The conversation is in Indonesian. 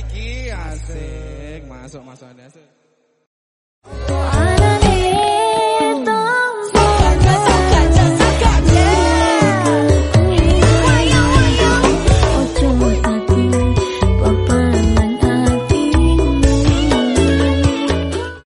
iki asik. Masuk masuk ada asik.